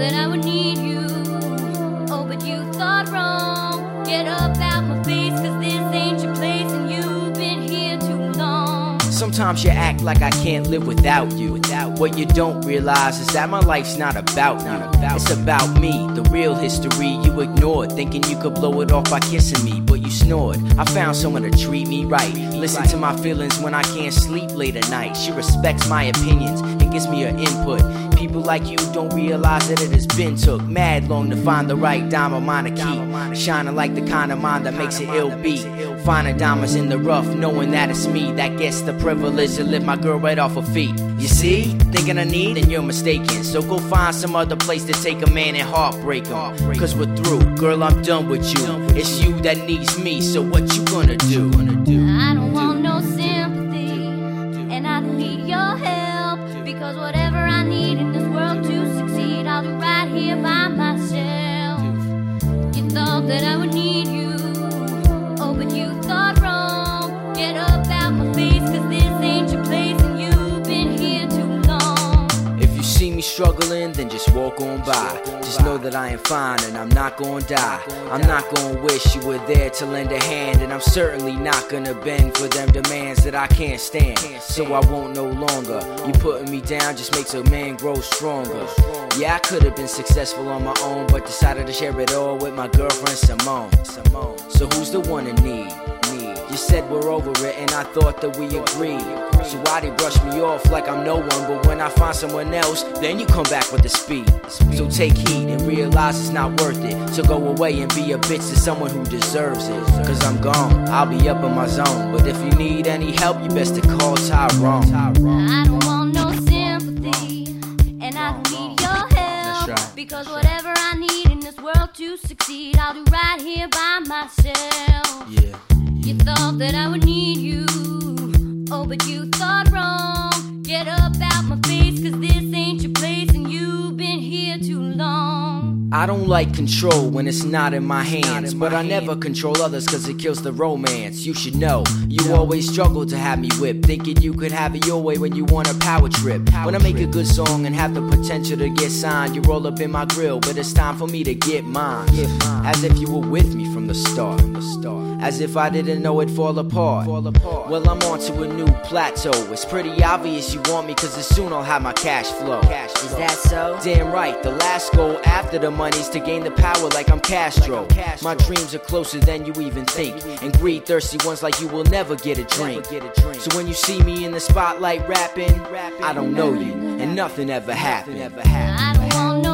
that I would need you. Oh, but you thought wrong. Get up out my face, cause this ain't your place, and you've been here too long. Sometimes you act like I can't live without you. Without what you don't realize is that my life's not about not about. It's about me, the real history you ignored, thinking you could blow it off by kissing me, but you snored. I found someone to treat me right, listen to my feelings when I can't sleep late at night. She respects my opinions and gives me her input. People like you don't realize that it has been took mad long to find the right diamond mind to keep. Shining like the kind of mind that makes it ill beat. Finding diamonds in the rough, knowing that it's me that gets the privilege to lift my girl right off her feet. You see, thinking I need, then you're mistaken. So go find some other place to take a man and heartbreak him. Cause we're through, girl, I'm done with you. It's you that needs me, so what you gonna do? Thought that I would me struggling, then just walk on by. Just know that I am fine and I'm not gonna die. I'm not gonna wish you were there to lend a hand, and I'm certainly not gonna bend for them demands that I can't stand. So I won't no longer. You putting me down just makes a man grow stronger. Yeah, I could have been successful on my own, but decided to share it all with my girlfriend Simone. Simone. So who's the one in need? Need. You said we're over it, and I thought that we agreed. So why they brush me off like I'm no one? But when I find someone else, then you come back with the speed. So take heed and realize it's not worth it. So go away and be a bitch to someone who deserves it. Cause I'm gone, I'll be up in my zone. But if you need any help, you best to call Tyrone. I don't want no sympathy, and I need your help. Because whatever I need in this world to succeed, I'll do right here by myself. Yeah. That I would need you, oh, but you thought wrong. Get up I don't like control when it's not in my hands, but I never control others cause it kills the romance. You should know, you always struggle to have me whip, thinking you could have it your way when you want a power trip. When I make a good song and have the potential to get signed, you roll up in my grill, but it's time for me to get mine. As if you were with me from the start. From the start. As if I didn't know it'd fall apart. Well, I'm on to a new plateau. It's pretty obvious you want me cause as soon I'll have my cash flow. Is that so? Damn right, the last goal after the money's to gain the power like I'm Castro. My dreams are closer than you even think. And greed thirsty ones like you will never get a drink. So when you see me in the spotlight rapping, I don't know you, and nothing ever happened.